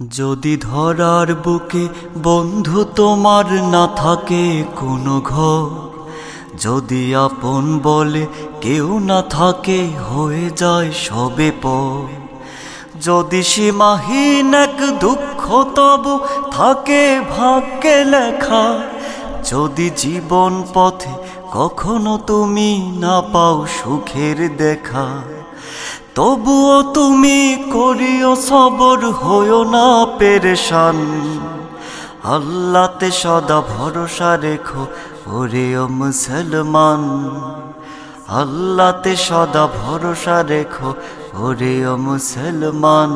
যদি ধরার বুকে বন্ধু তোমার না থাকে কোনো ঘর, যদি আপন বলে কেউ না থাকে হয়ে যায় সবে পর, যদি সীমাহীন এক দুঃখ তবু থাকে ভাগ্যে লেখা, যদি জীবন পথে কখনো তুমি না পাও সুখের দেখা তবুও তুমি করিও সবর, হইও না পেরেশান। আল্লাতে সদা ভরসা রেখো ওরে ও মুসলমান। আল্লাতে সদা ভরসা রেখো ওরে ও মুসলমান।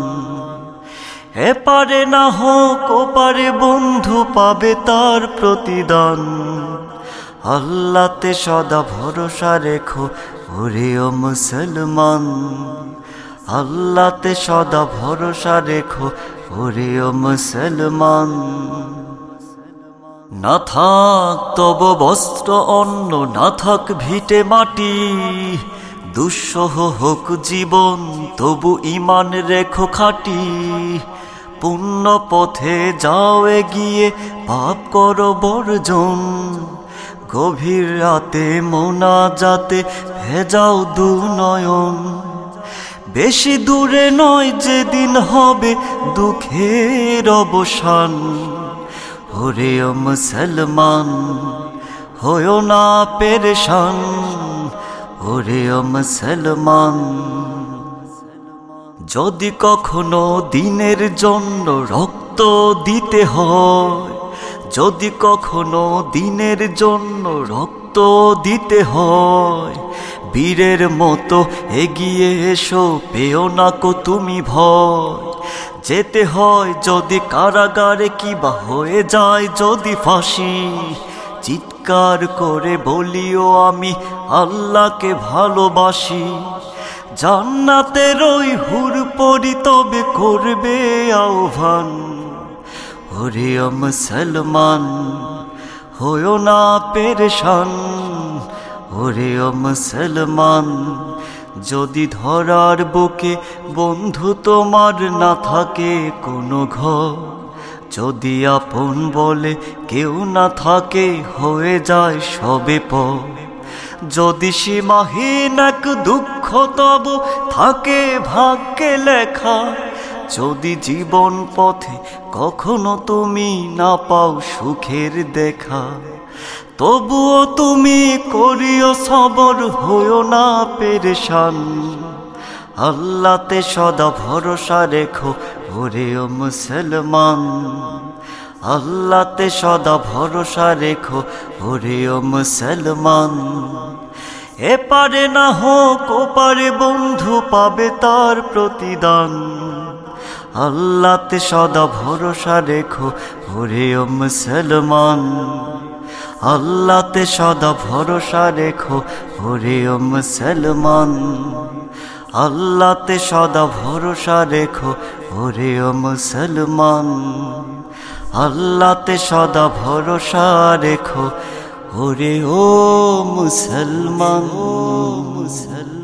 এপারে না হোক, ওপারে বন্ধু পাবে তার প্রতিদান। আল্লাতে সদা ভরসা রেখো ওরে ও মুসলমান। আল্লাতে সদা ভরসা রেখো ওরে ও মুসলমান। না থাক তব বস্ত্র অন্ন, না থাক ভিটে মাটি। দুঃসহ হোক জীবন, তবু ইমান রেখো খাটি। পুণ্য পথে যাও এগিয়ে, পাপ করো বর্জন। গভীর রাতে মোনা যাতে ভেজাও দু নয়ন। বেশি দূরে নয় যেদিন হবে দুঃখের অবসান। হরে মুসলমান হয়েও না পেরেশান। হরে মুসলমান, যদি কখনো দিনের জন্য রক্ত দিতে হয় যদি কখনো দিনের জন্য রক্ত দিতে হয়, বীরের মতো এগিয়ে এসো, পেও না কো তুমি ভয়। যেতে হয় যদি কারাগারে কিবা হয়ে যায় যদি ফাঁসি, চিৎকার করে বলিও আমি আল্লাহকে ভালোবাসি। জান্নাতের ওই হুর পরি তবে করবে আহ্বান। ওরে ও মুসলমান হয়েও না পেরেশান। ওরে ও মুসলমান, যদি ধরার বুকে বন্ধু তোমার না থাকে কোনো ঘর, যদি আপন বলে কেউ না থাকে, হয়ে যায় সবে প যদি সীমাহীন এক দুঃখ তব থাকে ভাগ্যে লেখা যদি জীবন পথে কখনো তুমি না পাও সুখের দেখা, তবুও তুমি করিও সবর, হইও না পেরেশান। আল্লাতে সদা ভরসা রেখো ওরে ও মুসলমান। আল্লাতে সদা ভরসা রেখো ওরে ও মুসলমান এপারে না হোক ওপারে বন্ধু পাবে তার প্রতিদান। আল্লাতে সদা ভরসা রেখো ওরে ও মুসলমান। আল্লাতে সদা ভরসা রেখো ওরে ও মুসলমান। আল্লাতে সদা ভরসা রেখো ওরে ও মুসলমান। আল্লাতে সদা ভরসা রেখো ওরে ও মুসলমান ও মুসলমান।